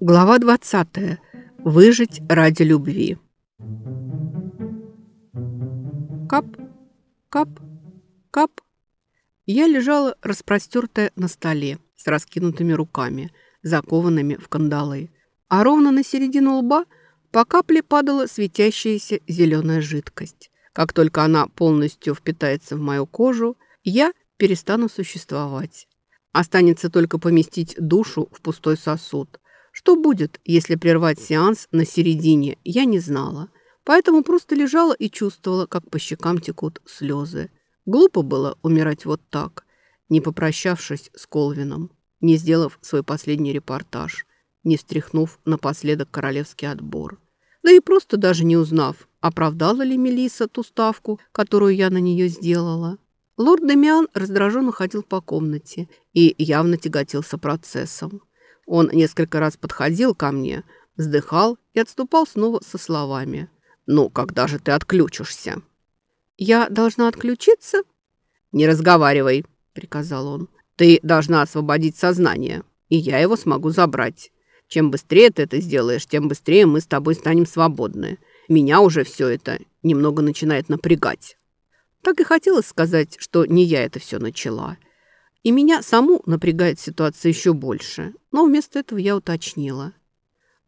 Глава 20. Выжить ради любви. Я лежала распростертая на столе с раскинутыми руками, закованными в кандалы. А ровно на середину лба по капле падала светящаяся зеленая жидкость. Как только она полностью впитается в мою кожу, я перестану существовать. Останется только поместить душу в пустой сосуд – что будет, если прервать сеанс на середине, я не знала. Поэтому просто лежала и чувствовала, как по щекам текут слезы. Глупо было умирать вот так, не попрощавшись с Колвином, не сделав свой последний репортаж, не встряхнув напоследок королевский отбор. Да и просто даже не узнав, оправдала ли Мелиса ту ставку, которую я на нее сделала. Лорд Демиан раздраженно ходил по комнате и явно тяготился процессом. Он несколько раз подходил ко мне, вздыхал и отступал снова со словами. «Ну, когда же ты отключишься?» «Я должна отключиться?» «Не разговаривай», — приказал он. «Ты должна освободить сознание, и я его смогу забрать. Чем быстрее ты это сделаешь, тем быстрее мы с тобой станем свободны. Меня уже все это немного начинает напрягать». Так и хотелось сказать, что не я это все начала. И меня саму напрягает ситуация еще больше. Но вместо этого я уточнила.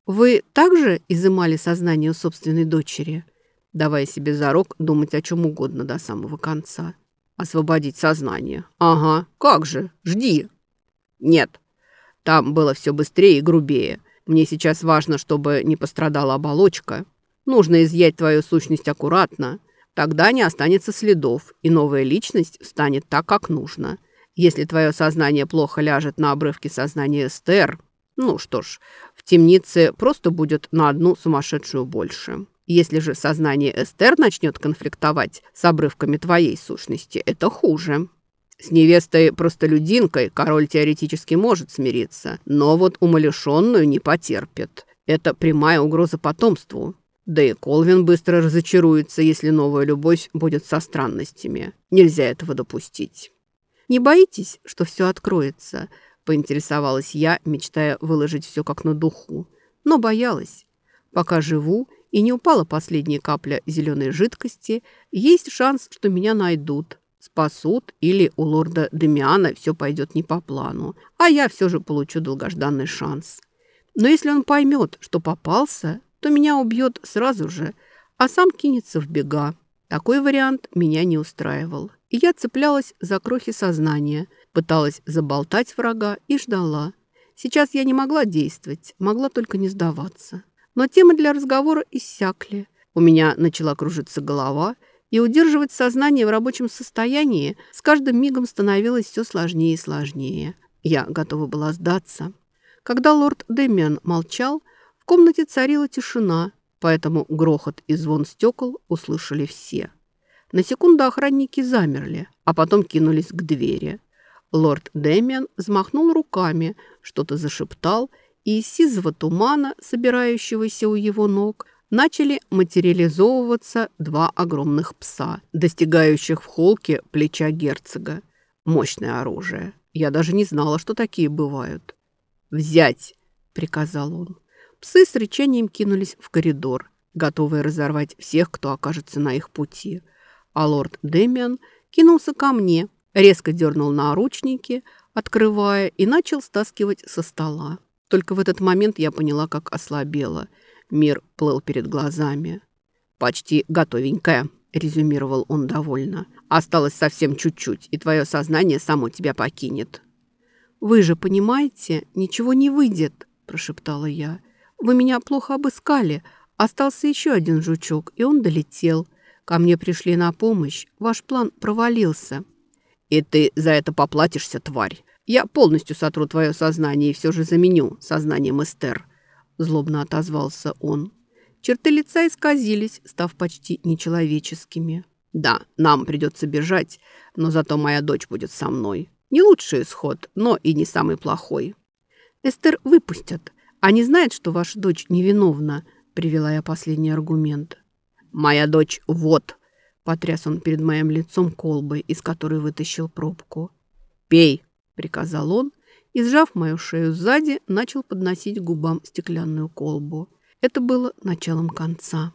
«Вы также изымали сознание у собственной дочери?» Давая себе зарок думать о чем угодно до самого конца. «Освободить сознание. Ага, как же, жди!» «Нет, там было все быстрее и грубее. Мне сейчас важно, чтобы не пострадала оболочка. Нужно изъять твою сущность аккуратно. Тогда не останется следов, и новая личность станет так, как нужно. Если твое сознание плохо ляжет на обрывке сознания Эстер, ну что ж, в темнице просто будет на одну сумасшедшую больше. Если же сознание Эстер начнет конфликтовать с обрывками твоей сущности, это хуже. С невестой-простолюдинкой король теоретически может смириться, но вот умалишенную не потерпит. Это прямая угроза потомству. Да и Колвин быстро разочаруется, если новая любовь будет со странностями. Нельзя этого допустить. «Не боитесь, что все откроется?» – поинтересовалась я, мечтая выложить все как на духу. Но боялась. Пока живу и не упала последняя капля зеленой жидкости, есть шанс, что меня найдут, спасут или у лорда Демиана все пойдет не по плану, а я все же получу долгожданный шанс. Но если он поймет, что попался, то меня убьет сразу же, а сам кинется в бега. Такой вариант меня не устраивал и я цеплялась за крохи сознания, пыталась заболтать врага и ждала. Сейчас я не могла действовать, могла только не сдаваться. Но темы для разговора иссякли. У меня начала кружиться голова, и удерживать сознание в рабочем состоянии с каждым мигом становилось все сложнее и сложнее. Я готова была сдаться. Когда лорд Дэмиан молчал, в комнате царила тишина, поэтому грохот и звон стекол услышали все. На секунду охранники замерли, а потом кинулись к двери. Лорд Дэмиан взмахнул руками, что-то зашептал, и из сизого тумана, собирающегося у его ног, начали материализовываться два огромных пса, достигающих в холке плеча герцога. Мощное оружие. Я даже не знала, что такие бывают. «Взять!» – приказал он. Псы с рычанием кинулись в коридор, готовые разорвать всех, кто окажется на их пути – а лорд Дэмиан кинулся ко мне, резко дернул наручники, открывая, и начал стаскивать со стола. Только в этот момент я поняла, как ослабела. Мир плыл перед глазами. «Почти готовенькая», — резюмировал он довольно. «Осталось совсем чуть-чуть, и твое сознание само тебя покинет». «Вы же понимаете, ничего не выйдет», – прошептала я. «Вы меня плохо обыскали. Остался еще один жучок, и он долетел. Ко мне пришли на помощь. Ваш план провалился. И ты за это поплатишься, тварь. Я полностью сотру твое сознание и все же заменю сознанием Эстер. Злобно отозвался он. Черты лица исказились, став почти нечеловеческими. «Да, нам придется бежать, но зато моя дочь будет со мной. Не лучший исход, но и не самый плохой. Эстер выпустят. Они знают, что ваша дочь невиновна, привела я последний аргумент. Моя дочь вот, потряс он перед моим лицом колбой, из которой вытащил пробку. Пей, приказал он, и, сжав мою шею сзади, начал подносить губам стеклянную колбу. Это было началом конца.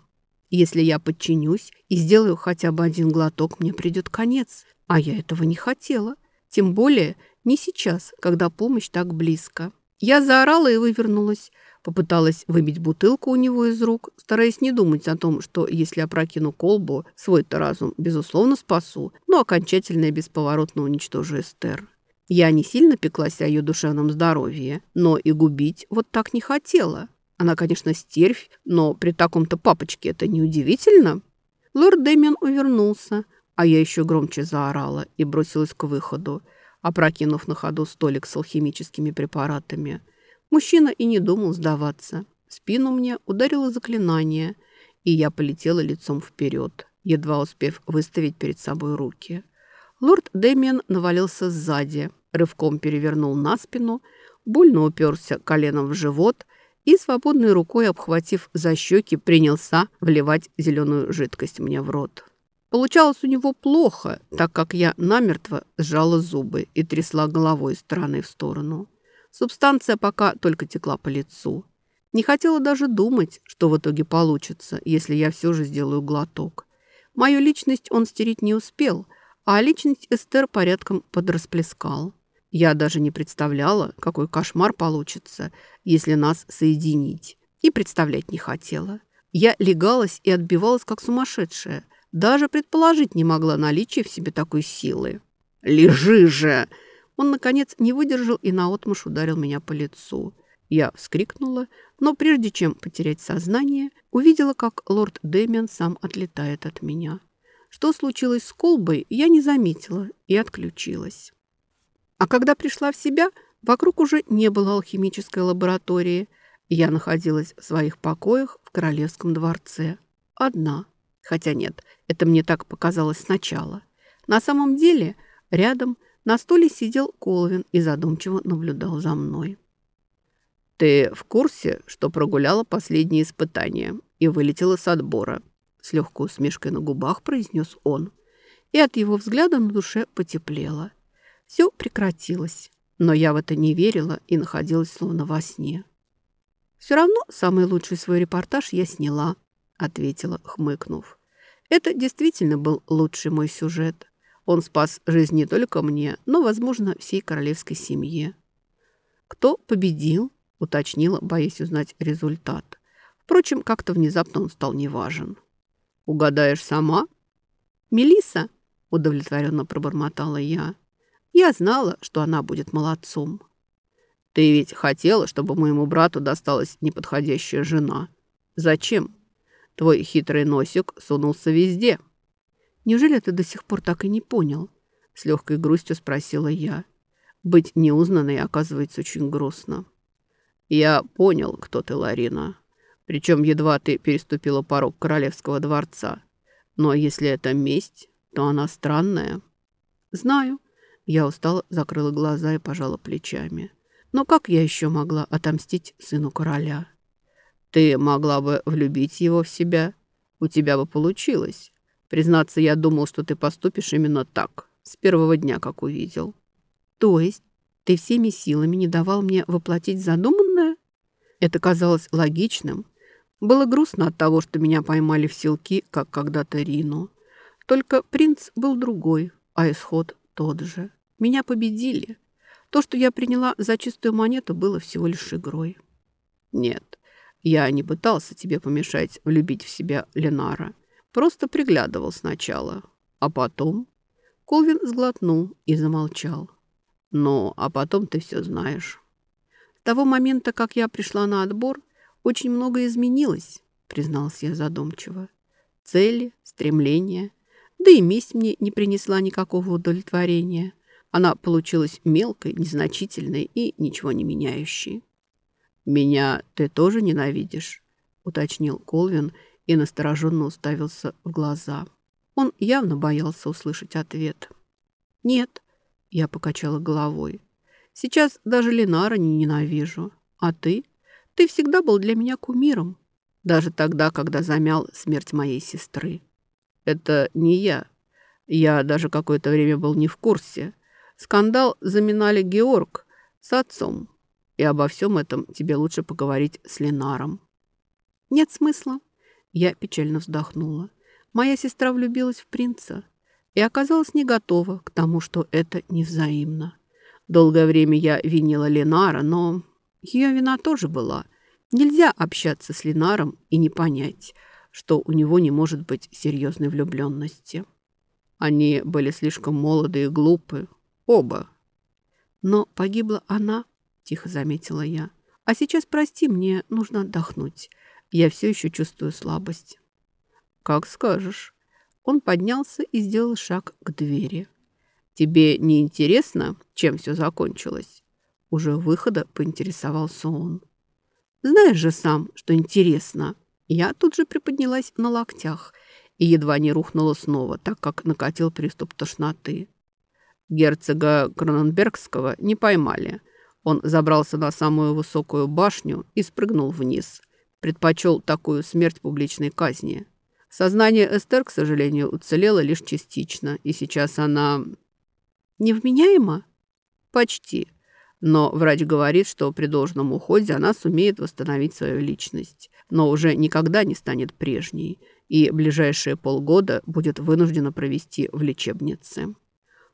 Если я подчинюсь и сделаю хотя бы один глоток, мне придет конец. А я этого не хотела. Тем более не сейчас, когда помощь так близко. Я заорала и вывернулась. Попыталась выбить бутылку у него из рук, стараясь не думать о том, что если опрокину колбу, свой-то разум, безусловно, спасу, но окончательно и бесповоротно уничтожу Эстер. Я не сильно пеклась о ее душевном здоровье, но и губить вот так не хотела. Она, конечно, стервь, но при таком-то папочке это неудивительно. Лорд Дэмиан увернулся, а я еще громче заорала и бросилась к выходу, опрокинув на ходу столик с алхимическими препаратами. Мужчина и не думал сдаваться. В спину мне ударило заклинание, и я полетела лицом вперед, едва успев выставить перед собой руки. Лорд Дэмиан навалился сзади, рывком перевернул на спину, больно уперся коленом в живот и, свободной рукой обхватив за щеки, принялся вливать зеленую жидкость мне в рот. Получалось у него плохо, так как я намертво сжала зубы и трясла головой из стороны в сторону. Субстанция пока только текла по лицу. Не хотела даже думать, что в итоге получится, если я все же сделаю глоток. Мою личность он стереть не успел, а личность Эстер порядком подрасплескал. Я даже не представляла, какой кошмар получится, если нас соединить. И представлять не хотела. Я легалась и отбивалась, как сумасшедшая – даже предположить не могла наличие в себе такой силы. «Лежи же!» Он, наконец, не выдержал и наотмашь ударил меня по лицу. Я вскрикнула, но прежде чем потерять сознание, увидела, как лорд Дэмиан сам отлетает от меня. Что случилось с колбой, я не заметила и отключилась. А когда пришла в себя, вокруг уже не было алхимической лаборатории. Я находилась в своих покоях в королевском дворце. Одна. Хотя нет, это мне так показалось сначала. На самом деле рядом на стуле сидел Колвин и задумчиво наблюдал за мной. «Ты в курсе, что прогуляла последние испытания и вылетела с отбора?» С легкой усмешкой на губах произнес он. И от его взгляда на душе потеплело. Все прекратилось, но я в это не верила и находилась словно во сне. «Все равно самый лучший свой репортаж я сняла», ответила, хмыкнув. Это действительно был лучший мой сюжет. Он спас жизнь не только мне, но, возможно, всей королевской семье. Кто победил, уточнила, боясь узнать результат. Впрочем, как-то внезапно он стал неважен. «Угадаешь сама?» Мелиса, удовлетворенно пробормотала я. Я знала, что она будет молодцом. «Ты ведь хотела, чтобы моему брату досталась неподходящая жена. Зачем?» Твой хитрый носик сунулся везде. Неужели ты до сих пор так и не понял? С легкой грустью спросила я. Быть неузнанной оказывается очень грустно. Я понял, кто ты, Ларина. Причем едва ты переступила порог королевского дворца. Но если это месть, то она странная. Знаю. Я устало закрыла глаза и пожала плечами. Но как я еще могла отомстить сыну короля? Ты могла бы влюбить его в себя. У тебя бы получилось. Признаться, я думал, что ты поступишь именно так, с первого дня, как увидел. То есть ты всеми силами не давал мне воплотить задуманное? Это казалось логичным. Было грустно от того, что меня поймали в селки, как когда-то Рину. Только принц был другой, а исход тот же. Меня победили. То, что я приняла за чистую монету, было всего лишь игрой. Нет, я не пытался тебе помешать влюбить в себя Ленара. Просто приглядывал сначала. А потом... Колвин сглотнул и замолчал. Ну, а потом ты все знаешь. С того момента, как я пришла на отбор, очень многое изменилось, призналась я задумчиво. Цели, стремления. Да и месть мне не принесла никакого удовлетворения. Она получилась мелкой, незначительной и ничего не меняющей. «Меня ты тоже ненавидишь?» — уточнил Колвин и настороженно уставился в глаза. Он явно боялся услышать ответ. «Нет». Я покачала головой. Сейчас даже Ленара не ненавижу. А ты? Ты всегда был для меня кумиром. Даже тогда, когда замял смерть моей сестры. Это не я. Я даже какое-то время был не в курсе. Скандал заминали Георг с отцом. И обо всем этом тебе лучше поговорить с Ленаром. Нет смысла. Я печально вздохнула. Моя сестра влюбилась в принца и оказалась не готова к тому, что это невзаимно. Долгое время я винила Ленара, но ее вина тоже была. Нельзя общаться с Ленаром и не понять, что у него не может быть серьезной влюбленности. Они были слишком молоды и глупы. Оба. Но погибла она, тихо заметила я. А сейчас, прости, мне нужно отдохнуть. Я все еще чувствую слабость. Как скажешь. Он поднялся и сделал шаг к двери. Тебе не интересно, чем все закончилось? Уже выхода поинтересовался он. Знаешь же сам, что интересно. Я тут же приподнялась на локтях и едва не рухнула снова, так как накатил приступ тошноты. Герцога Кроненбергского не поймали. Он забрался на самую высокую башню и спрыгнул вниз. Предпочел такую смерть публичной казни. Сознание Эстер, к сожалению, уцелело лишь частично, и сейчас она... Невменяема? Почти. Но врач говорит, что при должном уходе она сумеет восстановить свою личность, но уже никогда не станет прежней, и ближайшие полгода будет вынуждена провести в лечебнице.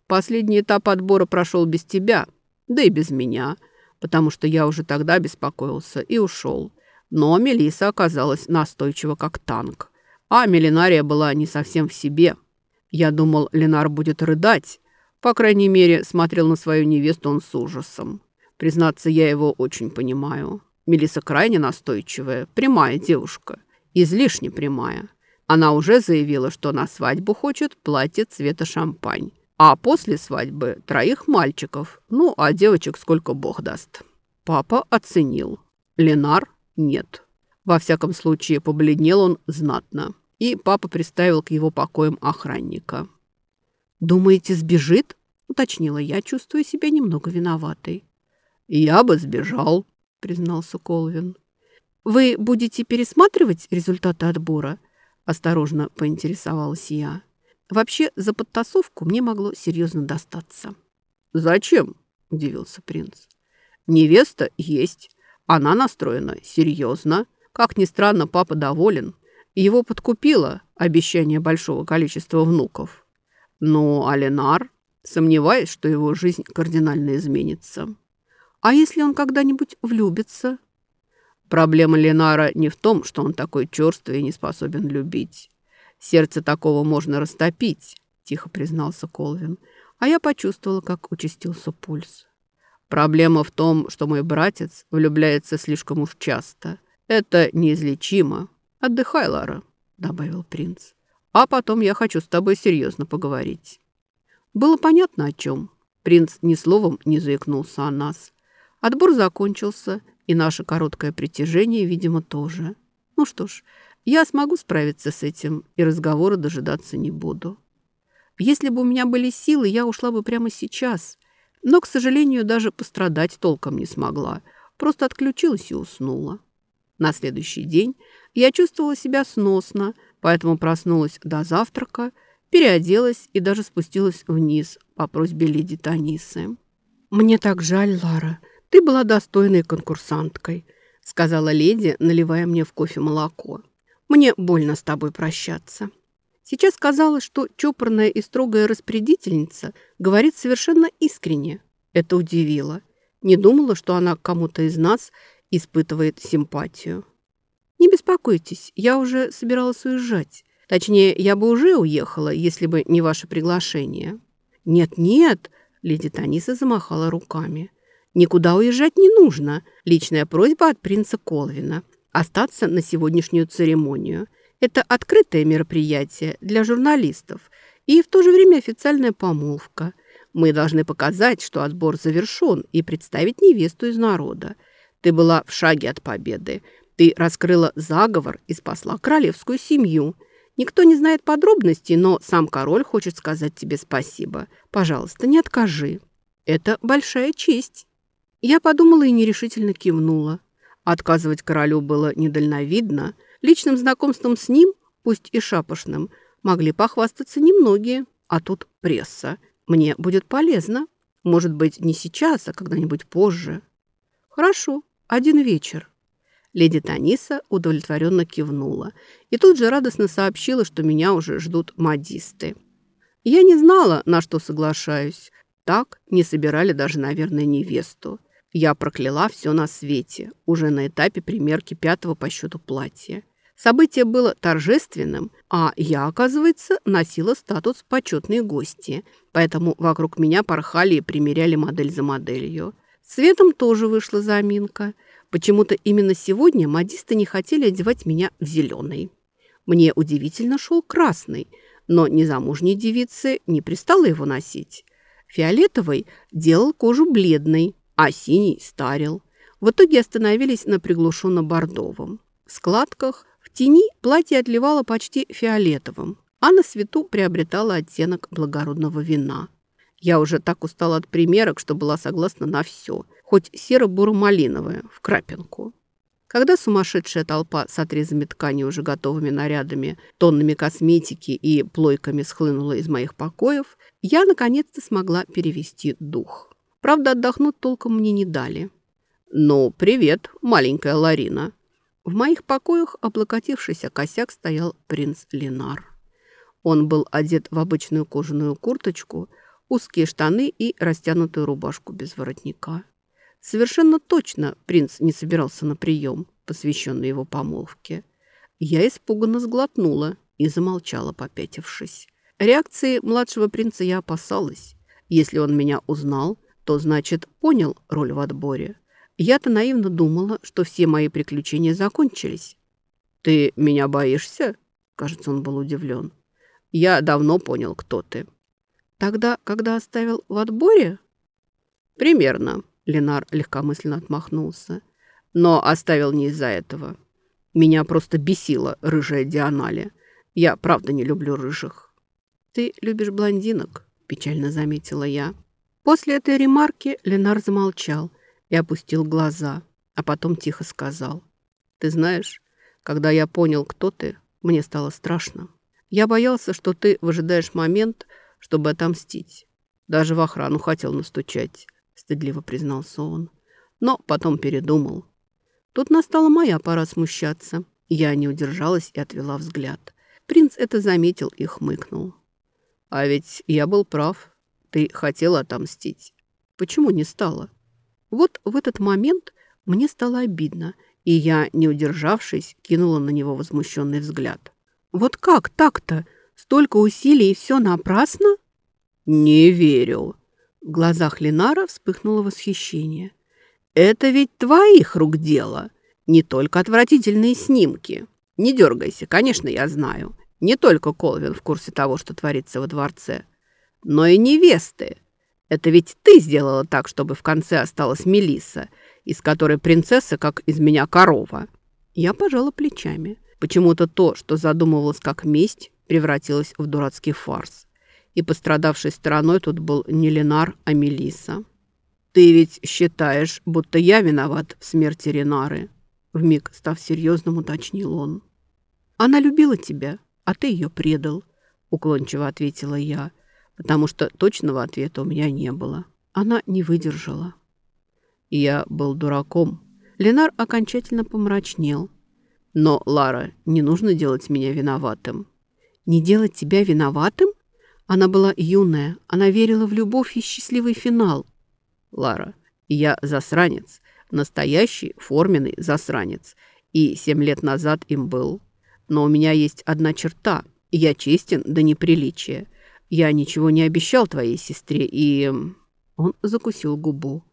Последний этап отбора прошел без тебя, да и без меня, потому что я уже тогда беспокоился и ушел. Но Мелиса оказалась настойчива, как танк. А Мелинария была не совсем в себе. Я думал, Ленар будет рыдать. По крайней мере, смотрел на свою невесту он с ужасом. Признаться, я его очень понимаю. Мелиса крайне настойчивая, прямая девушка. Излишне прямая. Она уже заявила, что на свадьбу хочет платье цвета шампань. А после свадьбы троих мальчиков. Ну, а девочек сколько бог даст. Папа оценил. Ленар нет. Во всяком случае, побледнел он знатно. И папа приставил к его покоям охранника. «Думаете, сбежит?» – уточнила я, чувствуя себя немного виноватой. «Я бы сбежал», – признался Колвин. «Вы будете пересматривать результаты отбора?» – осторожно поинтересовалась я. Вообще, за подтасовку мне могло серьезно достаться. «Зачем?» – удивился принц. «Невеста есть. Она настроена серьезно. Как ни странно, папа доволен. Его подкупило обещание большого количества внуков. Но Аленар, сомневаюсь, что его жизнь кардинально изменится. А если он когда-нибудь влюбится?» Проблема Ленара не в том, что он такой черствый и не способен любить. Сердце такого можно растопить, тихо признался Колвин, а я почувствовала, как участился пульс. Проблема в том, что мой братец влюбляется слишком уж часто. Это неизлечимо. Отдыхай, Лара, добавил принц. А потом я хочу с тобой серьезно поговорить. Было понятно о чем. Принц ни словом не заикнулся о нас. Отбор закончился, и наше короткое притяжение, видимо, тоже. Ну что ж, я смогу справиться с этим и разговора дожидаться не буду. Если бы у меня были силы, я ушла бы прямо сейчас. Но, к сожалению, даже пострадать толком не смогла. Просто отключилась и уснула. На следующий день я чувствовала себя сносно, поэтому проснулась до завтрака, переоделась и даже спустилась вниз по просьбе леди Танисы. «Мне так жаль, Лара. Ты была достойной конкурсанткой», сказала леди, наливая мне в кофе молоко. Мне больно с тобой прощаться. Сейчас казалось, что чопорная и строгая распорядительница говорит совершенно искренне. Это удивило. Не думала, что она к кому-то из нас испытывает симпатию. Не беспокойтесь, я уже собиралась уезжать. Точнее, я бы уже уехала, если бы не ваше приглашение. Нет-нет, леди Таниса замахала руками. Никуда уезжать не нужно. Личная просьба от принца Колвина остаться на сегодняшнюю церемонию. Это открытое мероприятие для журналистов и в то же время официальная помолвка. Мы должны показать, что отбор завершен, и представить невесту из народа. Ты была в шаге от победы. Ты раскрыла заговор и спасла королевскую семью. Никто не знает подробностей, но сам король хочет сказать тебе спасибо. Пожалуйста, не откажи». Это большая честь. Я подумала и нерешительно кивнула. Отказывать королю было недальновидно. Личным знакомством с ним, пусть и шапошным, могли похвастаться немногие. А тут пресса. Мне будет полезно. Может быть, не сейчас, а когда-нибудь позже. Хорошо, один вечер. Леди Таниса удовлетворенно кивнула и тут же радостно сообщила, что меня уже ждут модисты. Я не знала, на что соглашаюсь. Так не собирали даже, наверное, невесту. Я прокляла все на свете, уже на этапе примерки пятого по счету платья. Событие было торжественным, а я, оказывается, носила статус почетной гости, поэтому вокруг меня порхали и примеряли модель за моделью. Светом тоже вышла заминка. Почему-то именно сегодня модисты не хотели одевать меня в зеленый. Мне удивительно шел красный, но незамужней девице не пристало его носить. Фиолетовый делал кожу бледной, а синий старил. В итоге остановились на приглушенно-бордовом. В складках в тени платье отливало почти фиолетовым, а на свету приобретало оттенок благородного вина. Я уже так устала от примерок, что была согласна на все, хоть серо-буро-малиновое, в крапинку. Когда сумасшедшая толпа с отрезами ткани уже готовыми нарядами, тоннами косметики и плойками схлынула из моих покоев, я наконец-то смогла перевести дух. Правда, отдохнуть толком мне не дали. «Ну, привет, маленькая Ларина». В моих покоях, облокотившийся косяк, стоял принц Ленар. Он был одет в обычную кожаную курточку, узкие штаны и растянутую рубашку без воротника. Совершенно точно принц не собирался на прием, посвященный его помолвке. Я испуганно сглотнула и замолчала, попятившись. Реакции младшего принца я опасалась. Если он меня узнал, то, значит, понял роль в отборе. Я-то наивно думала, что все мои приключения закончились. «Ты меня боишься?» Кажется, он был удивлен. «Я давно понял, кто ты». «Тогда, когда оставил в отборе?» «Примерно», — Ленар легкомысленно отмахнулся. «Но оставил не из-за этого. Меня просто бесила рыжая Дианалия. Я правда не люблю рыжих». «Ты любишь блондинок», — печально заметила я. После этой ремарки Ленар замолчал и опустил глаза, а потом тихо сказал. «Ты знаешь, когда я понял, кто ты, мне стало страшно. Я боялся, что ты выжидаешь момент, чтобы отомстить. Даже в охрану хотел настучать», — стыдливо признался он. Но потом передумал. Тут настала моя пора смущаться. Я не удержалась и отвела взгляд. Принц это заметил и хмыкнул. «А ведь я был прав. Ты хотела отомстить. Почему не стала? Вот в этот момент мне стало обидно, и я, не удержавшись, кинула на него возмущенный взгляд. Вот как так-то? Столько усилий и все напрасно? Не верю. В глазах Ленара вспыхнуло восхищение. Это ведь твоих рук дело, не только отвратительные снимки. Не дергайся, конечно, я знаю. Не только Колвин в курсе того, что творится во дворце но и невесты. Это ведь ты сделала так, чтобы в конце осталась Мелисса, из которой принцесса, как из меня корова. Я пожала плечами. Почему-то то, что задумывалось как месть, превратилось в дурацкий фарс. И пострадавшей стороной тут был не Ленар, а Мелисса. «Ты ведь считаешь, будто я виноват в смерти Ренары?» Вмиг, став серьезным, уточнил он. «Она любила тебя, а ты ее предал», — уклончиво ответила я потому что точного ответа у меня не было. Она не выдержала. Я был дураком. Ленар окончательно помрачнел. Но, Лара, не нужно делать меня виноватым. Не делать тебя виноватым? Она была юная, она верила в любовь и счастливый финал. Лара, я засранец, настоящий форменный засранец. И семь лет назад им был. Но у меня есть одна черта. Я честен до неприличия. Я ничего не обещал твоей сестре, и...» Он закусил губу.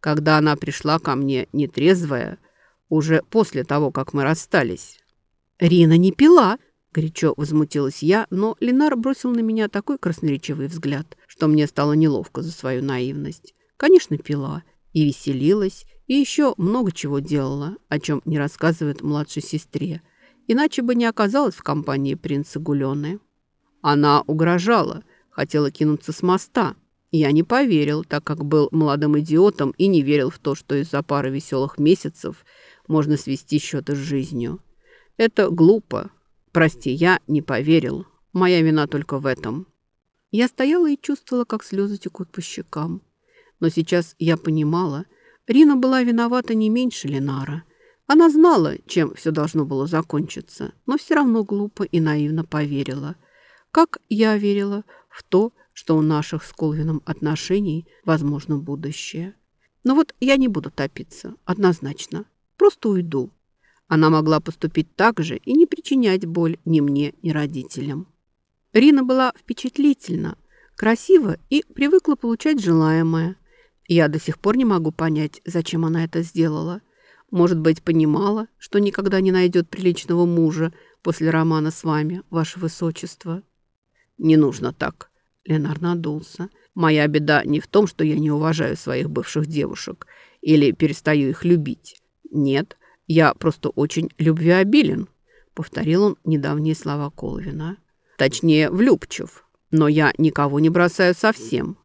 Когда она пришла ко мне нетрезвая, уже после того, как мы расстались. «Рина не пила!» – горячо возмутилась я, но Ленар бросил на меня такой красноречивый взгляд, что мне стало неловко за свою наивность. Конечно, пила. И веселилась, и еще много чего делала, о чем не рассказывает младшей сестре. Иначе бы не оказалась в компании принца Гулены. Она угрожала, хотела кинуться с моста. Я не поверил, так как был молодым идиотом и не верил в то, что из-за пары веселых месяцев можно свести счеты с жизнью. Это глупо. Прости, я не поверил. Моя вина только в этом. Я стояла и чувствовала, как слезы текут по щекам. Но сейчас я понимала, Рина была виновата не меньше Ленара. Она знала, чем все должно было закончиться, но все равно глупо и наивно поверила. Как я верила в то, что у наших с Колвином отношений возможно будущее. Но вот я не буду топиться, однозначно. Просто уйду. Она могла поступить так же и не причинять боль ни мне, ни родителям. Рина была впечатлительна, красива и привыкла получать желаемое. Я до сих пор не могу понять, зачем она это сделала. Может быть, понимала, что никогда не найдет приличного мужа после романа с вами, ваше высочество. Не нужно так. Ленар надулся. Моя беда не в том, что я не уважаю своих бывших девушек или перестаю их любить. Нет, я просто очень любвеобилен, повторил он недавние слова Колвина. Точнее, влюбчив. Но я никого не бросаю совсем.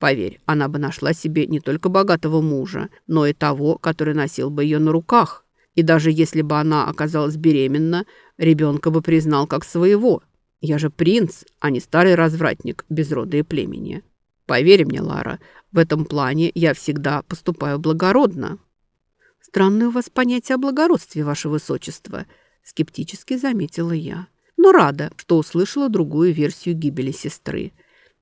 Поверь, она бы нашла себе не только богатого мужа, но и того, который носил бы ее на руках. И даже если бы она оказалась беременна, ребенка бы признал как своего. Я же принц, а не старый развратник без рода и племени. Поверь мне, Лара, в этом плане я всегда поступаю благородно. Странное у вас понятие о благородстве, ваше высочество, скептически заметила я но рада, что услышала другую версию гибели сестры.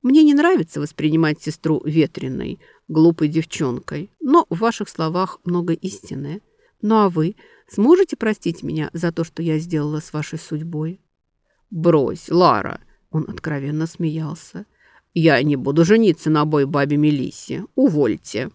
Мне не нравится воспринимать сестру ветреной, глупой девчонкой, но в ваших словах много истины. Ну а вы сможете простить меня за то, что я сделала с вашей судьбой? Брось, Лара, он откровенно смеялся. Я не буду жениться на бой бабе Мелиссе. Увольте.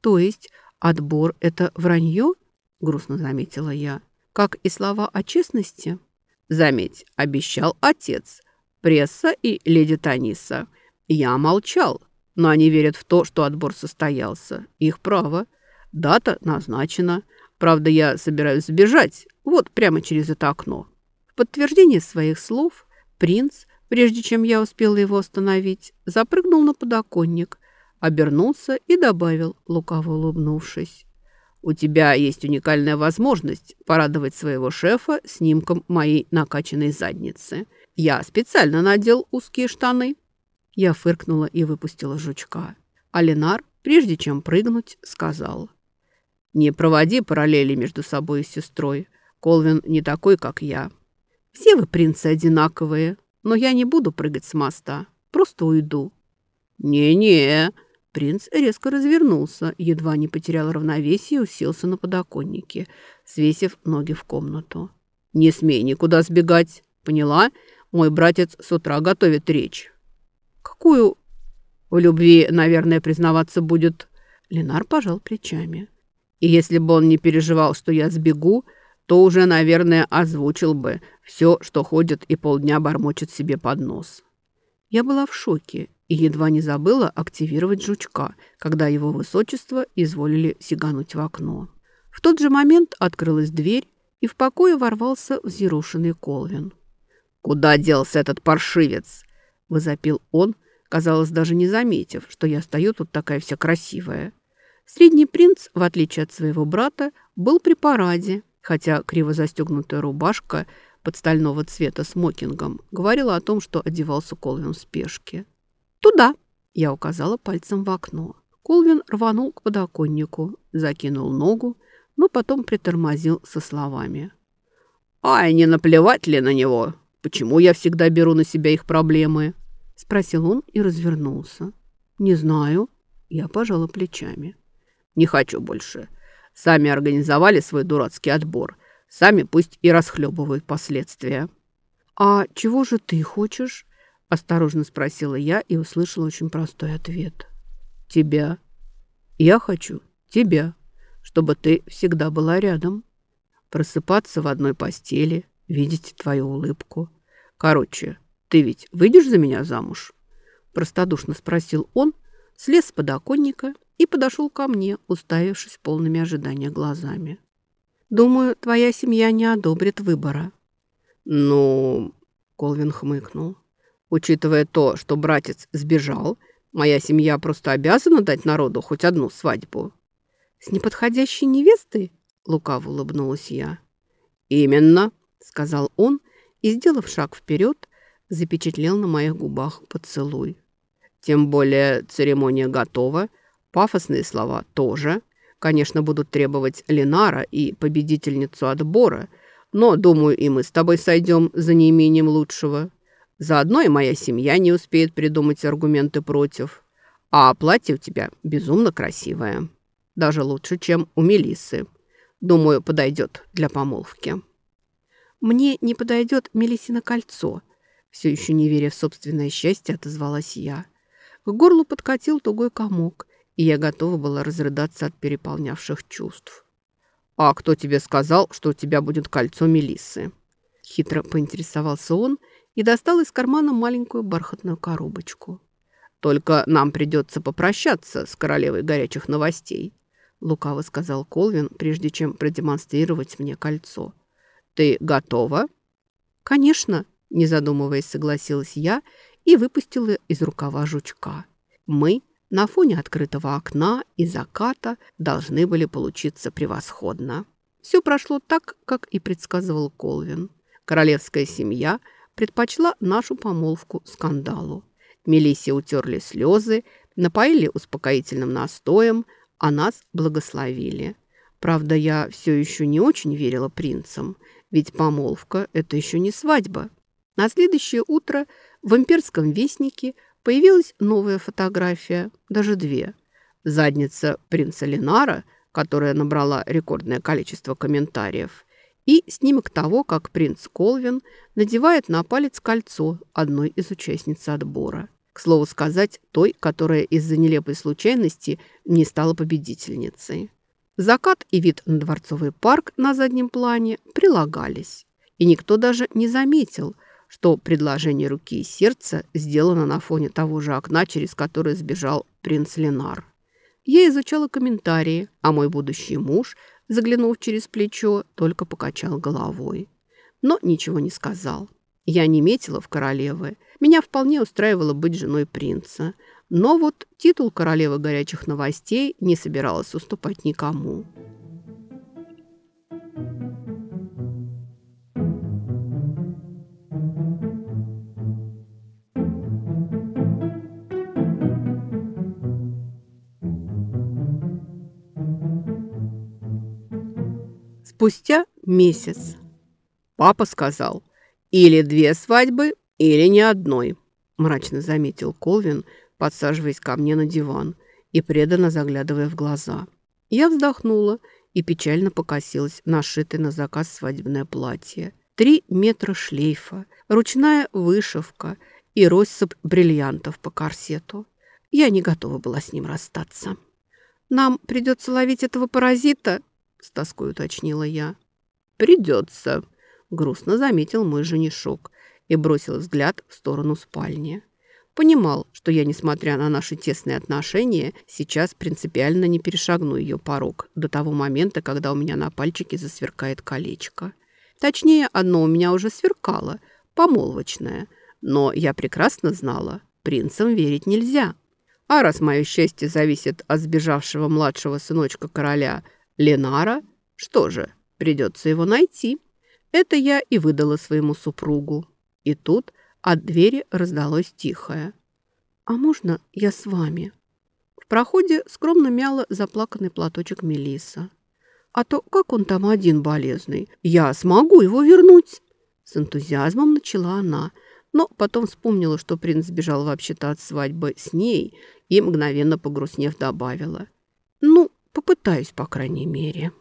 То есть отбор – это вранье? Грустно заметила я. Как и слова о честности? Заметь, обещал отец, пресса и леди Таниса. Я молчал, но они верят в то, что отбор состоялся. Их право. Дата назначена. Правда, я собираюсь сбежать, вот прямо через это окно. Подтверждение своих слов принц, прежде чем я успела его остановить, запрыгнул на подоконник, обернулся и добавил, лукаво улыбнувшись. У тебя есть уникальная возможность порадовать своего шефа снимком моей накачанной задницы. Я специально надел узкие штаны». Я фыркнула и выпустила жучка. А Ленар, прежде чем прыгнуть, сказал. «Не проводи параллели между собой и сестрой. Колвин не такой, как я. Все вы, принцы, одинаковые, но я не буду прыгать с моста. Просто уйду». «Не-не», Принц резко развернулся, едва не потерял равновесие и уселся на подоконнике, свесив ноги в комнату. «Не смей никуда сбегать, поняла? Мой братец с утра готовит речь». «Какую?» «В любви, наверное, признаваться будет...» Ленар пожал плечами. «И если бы он не переживал, что я сбегу, то уже, наверное, озвучил бы все, что ходит и полдня бормочет себе под нос». Я была в шоке и едва не забыла активировать жучка, когда его высочество изволили сигануть в окно. В тот же момент открылась дверь, и в покое ворвался взъерошенный Колвин. «Куда делся этот паршивец?» – возопил он, казалось, даже не заметив, что я стою тут такая вся красивая. Средний принц, в отличие от своего брата, был при параде, хотя криво застегнутая рубашка под стального цвета смокингом говорила о том, что одевался Колвин в спешке. «Туда!» – я указала пальцем в окно. Колвин рванул к подоконнику, закинул ногу, но потом притормозил со словами. «Ай, не наплевать ли на него? Почему я всегда беру на себя их проблемы?» – спросил он и развернулся. «Не знаю». Я пожала плечами. «Не хочу больше. Сами организовали свой дурацкий отбор. Сами пусть и расхлебывают последствия». «А чего же ты хочешь?» Осторожно спросила я и услышала очень простой ответ. «Тебя. Я хочу тебя, чтобы ты всегда была рядом. Просыпаться в одной постели, видеть твою улыбку. Короче, ты ведь выйдешь за меня замуж?» Простодушно спросил он, слез с подоконника и подошел ко мне, уставившись полными ожидания глазами. «Думаю, твоя семья не одобрит выбора». «Ну...» — Колвин хмыкнул. Учитывая то, что братец сбежал, Моя семья просто обязана дать народу хоть одну свадьбу». «С неподходящей невестой?» – лукаво улыбнулась я. «Именно», – сказал он и, сделав шаг вперед, запечатлел на моих губах поцелуй. «Тем более церемония готова, пафосные слова тоже. Конечно, будут требовать Ленара и победительницу отбора, но, думаю, и мы с тобой сойдем за неимением лучшего. Заодно и моя семья не успеет придумать аргументы против. А платье у тебя безумно красивое. Даже лучше, чем у Мелисы. Думаю, подойдет для помолвки. Мне не подойдет Мелисина кольцо. Все еще не веря в собственное счастье, отозвалась я. К горлу подкатил тугой комок, и я готова была разрыдаться от переполнявших чувств. «А кто тебе сказал, что у тебя будет кольцо Мелисы? Хитро поинтересовался он и достал из кармана маленькую бархатную коробочку. «Только нам придется попрощаться с королевой горячих новостей», лукаво сказал Колвин, прежде чем продемонстрировать мне кольцо. «Ты готова?» «Конечно», не задумываясь, согласилась я и выпустила из рукава жучка. Мы на фоне открытого окна и заката должны были получиться превосходно. Все прошло так, как и предсказывал Колвин. Королевская семья предпочла нашу помолвку скандалу. Мелиссе утерли слезы, напоили успокоительным настоем, а нас благословили. Правда, я все еще не очень верила принцам, ведь помолвка – это еще не свадьба. На следующее утро в имперском вестнике появилась новая фотография, даже две. Задница принца Ленара, которая набрала рекордное количество комментариев, и снимок того, как принц Колвин надевает на палец кольцо одной из участниц отбора. К слову сказать, той, которая из-за нелепой случайности не стала победительницей. Закат и вид на дворцовый парк на заднем плане прилагались. И никто даже не заметил, что предложение руки и сердца сделано на фоне того же окна, через которое сбежал принц Ленар. Я изучала комментарии, а мой будущий муж, заглянув через плечо, только покачал головой. Но ничего не сказал. Я не метила в королевы. Меня вполне устраивало быть женой принца. Но вот титул королевы горячих новостей не собиралась уступать никому. Спустя месяц. Папа сказал, или две свадьбы, или ни одной, мрачно заметил Колвин, подсаживаясь ко мне на диван и преданно заглядывая в глаза. Я вздохнула и печально покосилась на шитое на заказ свадебное платье. Три метра шлейфа, ручная вышивка и россыпь бриллиантов по корсету. Я не готова была с ним расстаться. «Нам придется ловить этого паразита?» С тоской уточнила я. «Придется», — грустно заметил мой женишок и бросил взгляд в сторону спальни. Понимал, что я, несмотря на наши тесные отношения, сейчас принципиально не перешагну ее порог до того момента, когда у меня на пальчике засверкает колечко. Точнее, одно у меня уже сверкало, помолвочное, но я прекрасно знала, принцам верить нельзя. А раз мое счастье зависит от сбежавшего младшего сыночка короля – Ленара? Что же, придется его найти. Это я и выдала своему супругу. И тут от двери раздалось тихое. «А можно я с вами?» В проходе скромно мяла заплаканный платочек Мелиса. «А то как он там один болезный? Я смогу его вернуть!» С энтузиазмом начала она, но потом вспомнила, что принц сбежал вообще-то от свадьбы с ней и, мгновенно погрустнев, добавила. «Ну, Попытаюсь, по крайней мере.